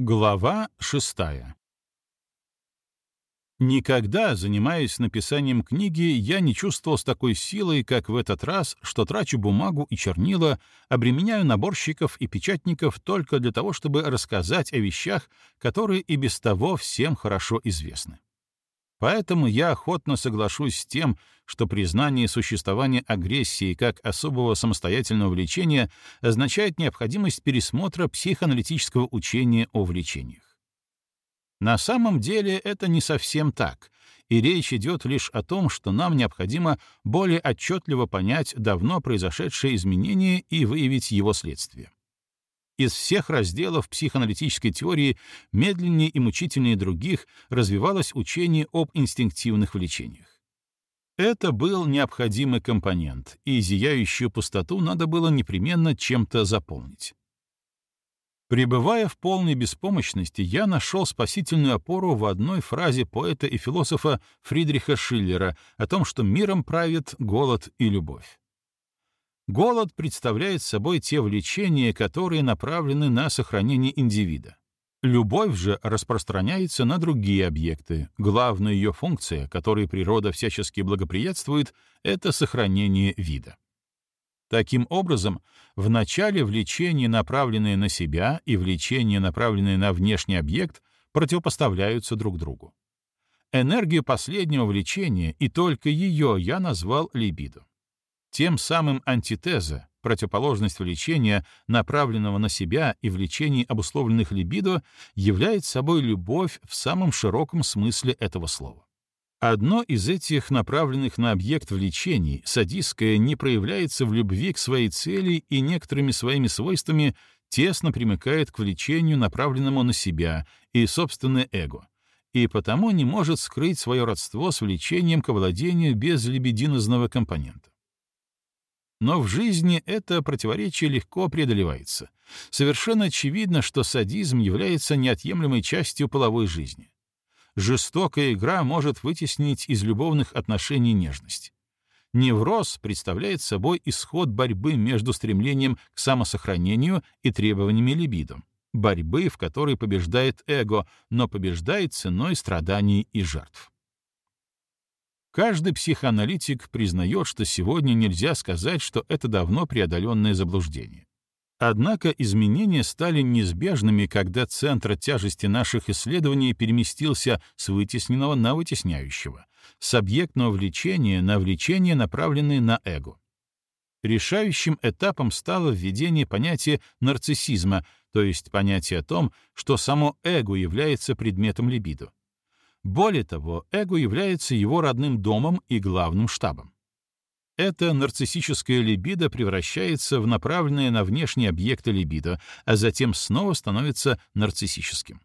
Глава шестая Никогда, занимаясь написанием книги, я не чувствовал с такой силой, как в этот раз, что трачу бумагу и чернила, обременяю наборщиков и печатников только для того, чтобы рассказать о вещах, которые и без того всем хорошо известны. Поэтому я охотно соглашусь с тем, что признание существования агрессии как особого самостоятельного влечения означает необходимость пересмотра психоаналитического учения о влечениях. На самом деле это не совсем так, и речь идет лишь о том, что нам необходимо более отчетливо понять давно произошедшее изменение и выявить его следствие. Из всех разделов психоаналитической теории медленнее и мучительнее других развивалось учение об инстинктивных влечениях. Это был необходимый компонент, и зияющую пустоту надо было непременно чем-то заполнить. Пребывая в полной беспомощности, я нашел спасительную опору в одной фразе поэта и философа Фридриха Шиллера о том, что миром правит голод и любовь. Голод представляет собой те влечения, которые направлены на сохранение индивида. Любовь же распространяется на другие объекты. Главная ее функция, которой природа всячески благоприятствует, — это сохранение вида. Таким образом, в начале влечение, направленное на себя, и влечение, направленное на внешний объект, противопоставляются друг другу. Энергию последнего влечения, и только ее я назвал либидо. Тем самым антитеза, противоположность влечения, направленного на себя и влечений, обусловленных либидо, является собой любовь в самом широком смысле этого слова. Одно из этих направленных на объект влечений, садистское, не проявляется в любви к своей цели и некоторыми своими свойствами тесно примыкает к влечению, направленному на себя и собственное эго, и потому не может скрыть свое родство с влечением к владению без лебединозного компонента. Но в жизни это противоречие легко преодолевается. Совершенно очевидно, что садизм является неотъемлемой частью половой жизни жестокая игра может вытеснить из любовных отношений нежность. Невроз представляет собой исход борьбы между стремлением к самосохранению и требованиями либидо, борьбы, в которой побеждает эго, но побеждает ценой страданий и жертв. Каждый психоаналитик признает, что сегодня нельзя сказать, что это давно преодоленное заблуждение. Однако изменения стали неизбежными, когда центр тяжести наших исследований переместился с вытесненного на вытесняющего, с объектного влечения на влечение, направленное на эго. Решающим этапом стало введение понятия нарциссизма, то есть понятие о том, что само эго является предметом либидо. Более того, эго является его родным домом и главным штабом. Эта нарциссическая либидо превращается в направленное на внешние объекты либидо, а затем снова становится нарциссическим.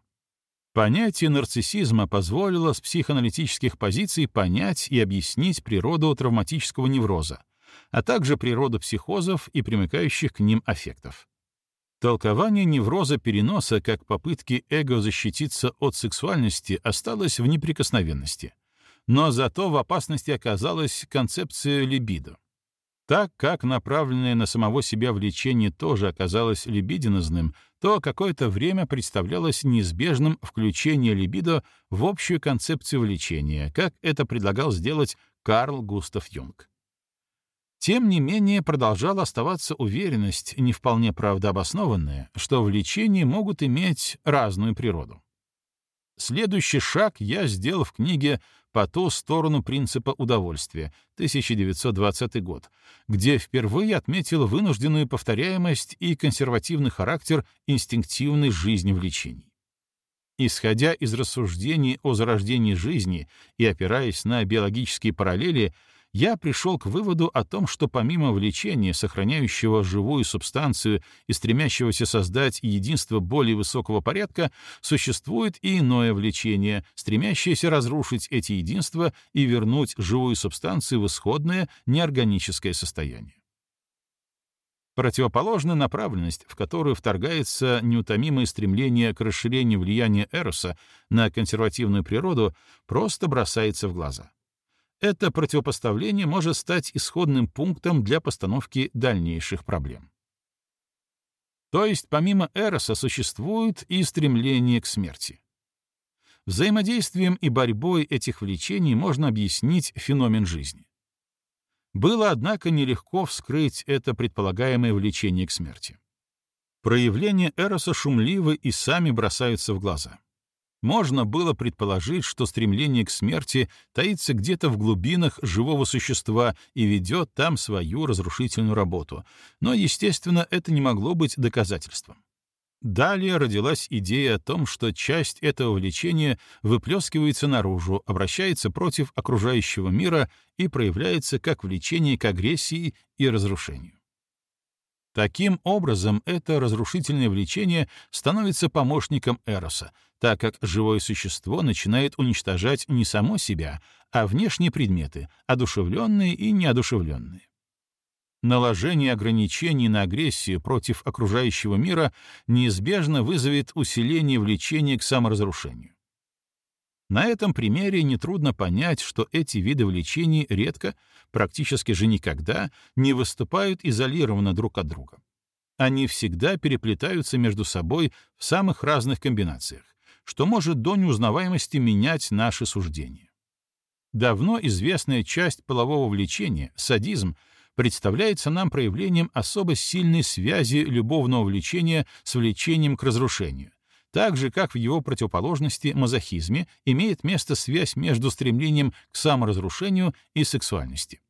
Понятие нарциссизма позволило с психоаналитических позиций понять и объяснить природу травматического невроза, а также природу психозов и примыкающих к ним аффектов. Толкование невроза переноса как попытки эго защититься от сексуальности осталось в неприкосновенности — но зато в опасности оказалась концепция либидо. Так как направленное на самого себя влечение тоже оказалось либидинозным, то какое-то время представлялось неизбежным включение либидо в общую концепцию влечения, как это предлагал сделать Карл Густав Юнг. Тем не менее, продолжала оставаться уверенность, не вполне правдообоснованная, что влечения могут иметь разную природу. Следующий шаг я сделал в книге «По ту сторону принципа удовольствия» 1920 год, где впервые отметил вынужденную повторяемость и консервативный характер инстинктивной жизни влечений. Исходя из рассуждений о зарождении жизни и опираясь на биологические параллели, я пришел к выводу о том, что помимо влечения, сохраняющего живую субстанцию и стремящегося создать единство более высокого порядка, существует и иное влечение, стремящееся разрушить эти единства и вернуть живую субстанцию в исходное неорганическое состояние. Противоположная направленность, в которую вторгается неутомимое стремление к расширению влияния Эроса на консервативную природу, просто бросается в глаза это противопоставление может стать исходным пунктом для постановки дальнейших проблем. То есть помимо Эроса существует и стремление к смерти. Взаимодействием и борьбой этих влечений можно объяснить феномен жизни. Было, однако, нелегко вскрыть это предполагаемое влечение к смерти. Проявления Эроса шумливы и сами бросаются в глаза. Можно было предположить, что стремление к смерти таится где-то в глубинах живого существа и ведет там свою разрушительную работу, но, естественно, это не могло быть доказательством. Далее родилась идея о том, что часть этого влечения выплескивается наружу, обращается против окружающего мира и проявляется как влечение к агрессии и разрушению. Таким образом, это разрушительное влечение становится помощником Эроса, так как живое существо начинает уничтожать не само себя, а внешние предметы, одушевленные и неодушевленные. Наложение ограничений на агрессию против окружающего мира неизбежно вызовет усиление влечения к саморазрушению. На этом примере нетрудно понять, что эти виды влечений редко, практически же никогда, не выступают изолированно друг от друга. Они всегда переплетаются между собой в самых разных комбинациях, что может до неузнаваемости менять наши суждения. Давно известная часть полового влечения, садизм, представляется нам проявлением особо сильной связи любовного влечения с влечением к разрушению, так же, как в его противоположности мазохизме имеет место связь между стремлением к саморазрушению и сексуальности.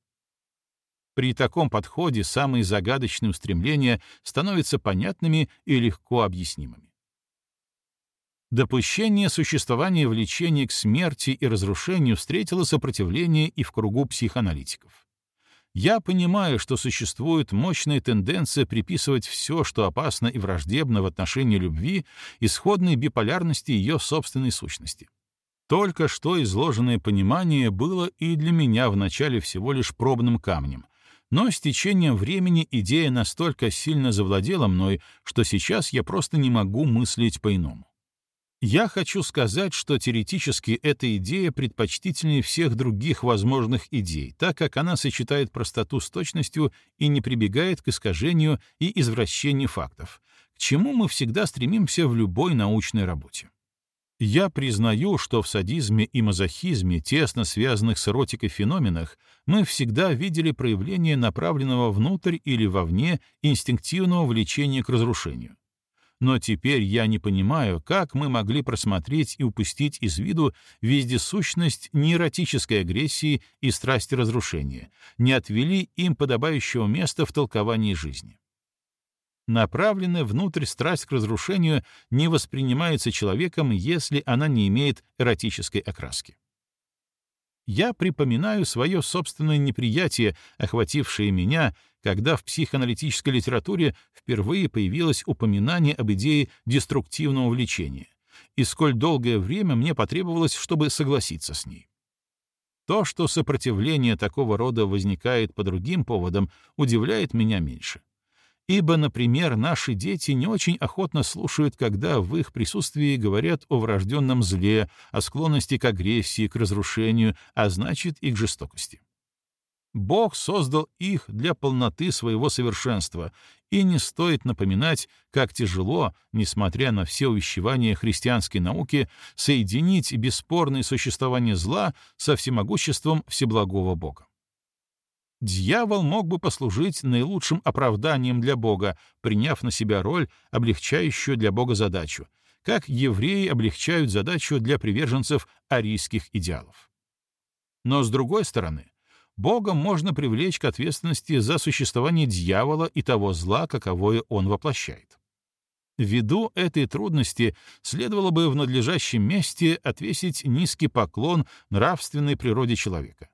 При таком подходе самые загадочные устремления становятся понятными и легко объяснимыми. Допущение существования влечения к смерти и разрушению встретило сопротивление и в кругу психоаналитиков. Я понимаю, что существует мощная тенденция приписывать все, что опасно и враждебно в отношении любви, исходной биполярности ее собственной сущности. Только что изложенное понимание было и для меня вначале всего лишь пробным камнем, но с течением времени идея настолько сильно завладела мной, что сейчас я просто не могу мыслить по-иному. Я хочу сказать, что теоретически эта идея предпочтительнее всех других возможных идей, так как она сочетает простоту с точностью и не прибегает к искажению и извращению фактов, к чему мы всегда стремимся в любой научной работе. Я признаю, что в садизме и мазохизме, тесно связанных с эротикой феноменах, мы всегда видели проявление направленного внутрь или вовне инстинктивного влечения к разрушению но теперь я не понимаю, как мы могли просмотреть и упустить из виду вездесущность неэротической агрессии и страсти разрушения, не отвели им подобающего места в толковании жизни. Направленная внутрь страсть к разрушению не воспринимается человеком, если она не имеет эротической окраски я припоминаю свое собственное неприятие, охватившее меня, когда в психоаналитической литературе впервые появилось упоминание об идее деструктивного влечения, и сколь долгое время мне потребовалось, чтобы согласиться с ней. То, что сопротивление такого рода возникает по другим поводам, удивляет меня меньше. Ибо, например, наши дети не очень охотно слушают, когда в их присутствии говорят о врожденном зле, о склонности к агрессии, к разрушению, а значит и к жестокости. Бог создал их для полноты своего совершенства, и не стоит напоминать, как тяжело, несмотря на все увещевания христианской науки, соединить бесспорное существование зла со всемогуществом Всеблагого Бога. Дьявол мог бы послужить наилучшим оправданием для Бога, приняв на себя роль, облегчающую для Бога задачу, как евреи облегчают задачу для приверженцев арийских идеалов. Но, с другой стороны, Бога можно привлечь к ответственности за существование дьявола и того зла, каковое он воплощает. Ввиду этой трудности следовало бы в надлежащем месте отвесить низкий поклон нравственной природе человека.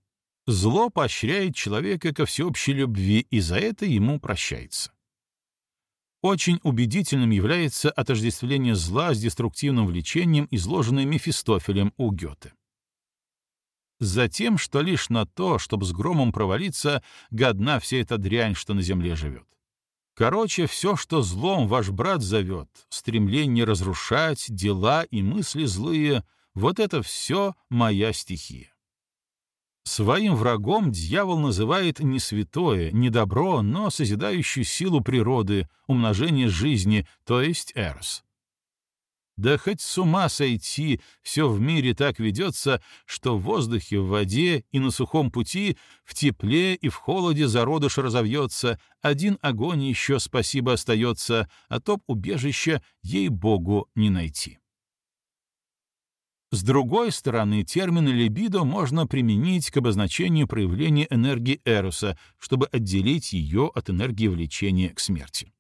Зло поощряет человека ко всеобщей любви, и за это ему прощается. Очень убедительным является отождествление зла с деструктивным влечением, изложенное Мефистофелем у Гёте. Затем, что лишь на то, чтобы с громом провалиться, годна вся эта дрянь, что на земле живет. Короче, все, что злом ваш брат зовет, стремление разрушать, дела и мысли злые, вот это все моя стихия. Своим врагом дьявол называет не святое, не добро, но созидающую силу природы, умножение жизни, то есть эрос. Да хоть с ума сойти, все в мире так ведется, что в воздухе, в воде и на сухом пути, в тепле и в холоде зародыш разовьется, один огонь еще спасибо остается, а топ убежища ей-богу не найти. С другой стороны, термин «либидо» можно применить к обозначению проявления энергии Эроса, чтобы отделить ее от энергии влечения к смерти.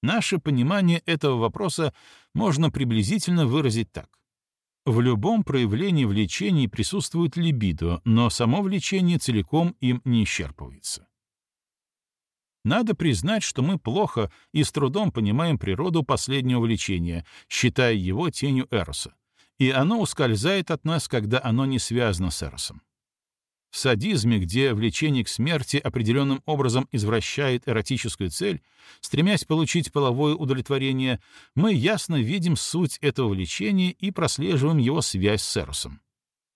Наше понимание этого вопроса можно приблизительно выразить так. В любом проявлении влечений присутствует либидо, но само влечение целиком им не исчерпывается. Надо признать, что мы плохо и с трудом понимаем природу последнего влечения, считая его тенью Эроса, и оно ускользает от нас, когда оно не связано с Эросом. В садизме, где влечение к смерти определенным образом извращает эротическую цель, стремясь получить половое удовлетворение, мы ясно видим суть этого влечения и прослеживаем его связь с Эросом.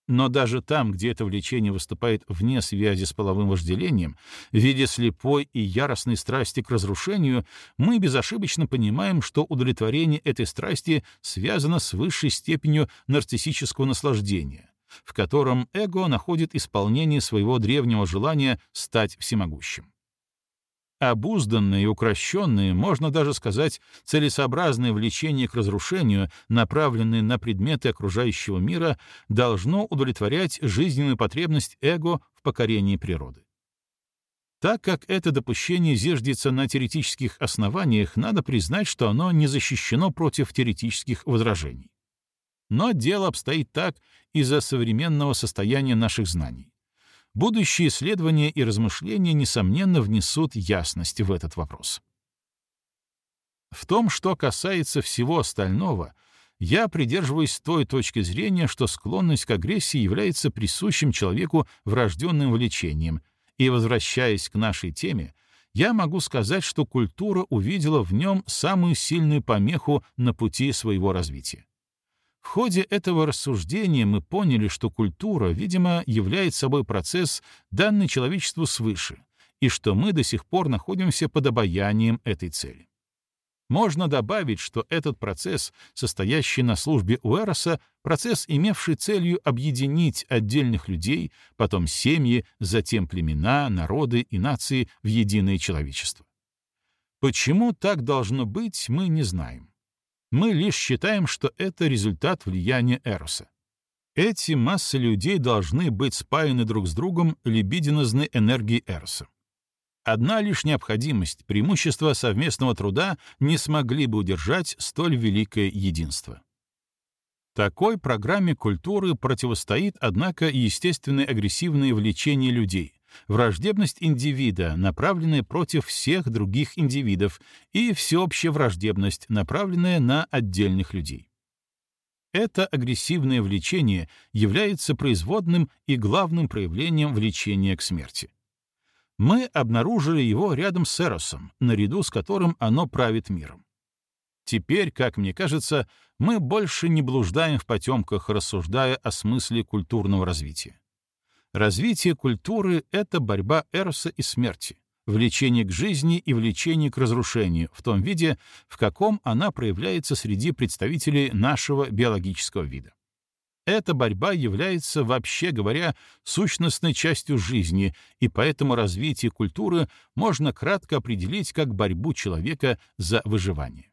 Но даже там, где это влечение выступает вне связи с половым вожделением, в виде слепой и яростной страсти к разрушению, мы безошибочно понимаем, что удовлетворение этой страсти связано с высшей степенью нарциссического наслаждения, в котором эго находит исполнение своего древнего желания стать всемогущим. Обузданное и укращенное, можно даже сказать, целесообразное влечение к разрушению, направленное на предметы окружающего мира, должно удовлетворять жизненную потребность эго в покорении природы. Так как это допущение зиждется на теоретических основаниях, надо признать, что оно не защищено против теоретических возражений. Но дело обстоит так из-за современного состояния наших знаний. Будущие исследования и размышления, несомненно, внесут ясность в этот вопрос. В том, что касается всего остального, я придерживаюсь той точки зрения, что склонность к агрессии является присущим человеку врожденным влечением, и, возвращаясь к нашей теме, я могу сказать, что культура увидела в нем самую сильную помеху на пути своего развития. В ходе этого рассуждения мы поняли, что культура, видимо, является собой процесс, данный человечеству свыше, и что мы до сих пор находимся под обаянием этой цели. Можно добавить, что этот процесс, состоящий на службе Уэроса, процесс, имевший целью объединить отдельных людей, потом семьи, затем племена, народы и нации в единое человечество. Почему так должно быть, мы не знаем мы лишь считаем, что это результат влияния Эроса. Эти массы людей должны быть спаяны друг с другом либидинозной энергией Эроса. Одна лишь необходимость, преимущество совместного труда не смогли бы удержать столь великое единство. Такой программе культуры противостоит, однако, естественное агрессивное влечение людей, враждебность индивида, направленная против всех других индивидов, и всеобщая враждебность, направленная на отдельных людей. Это агрессивное влечение является производным и главным проявлением влечения к смерти. Мы обнаружили его рядом с Эросом, наряду с которым оно правит миром. Теперь, как мне кажется, мы больше не блуждаем в потемках, рассуждая о смысле культурного развития. Развитие культуры — это борьба Эроса и смерти, влечение к жизни и влечение к разрушению в том виде, в каком она проявляется среди представителей нашего биологического вида. Эта борьба является, вообще говоря, сущностной частью жизни, и поэтому развитие культуры можно кратко определить как борьбу человека за выживание.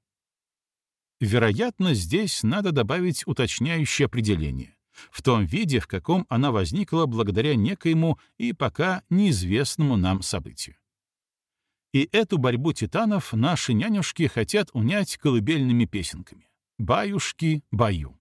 Вероятно, здесь надо добавить уточняющее определение в том виде, в каком она возникла благодаря некоему и пока неизвестному нам событию. И эту борьбу титанов наши нянюшки хотят унять колыбельными песенками. «Баюшки, баю».